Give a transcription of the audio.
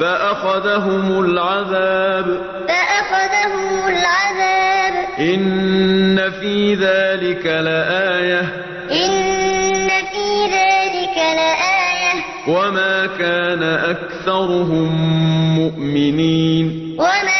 فأخذهم العذاب. فأخذهم العذاب. إن في ذلك لآية. إن في ذلك لآية. وما كان أكثرهم مؤمنين. وما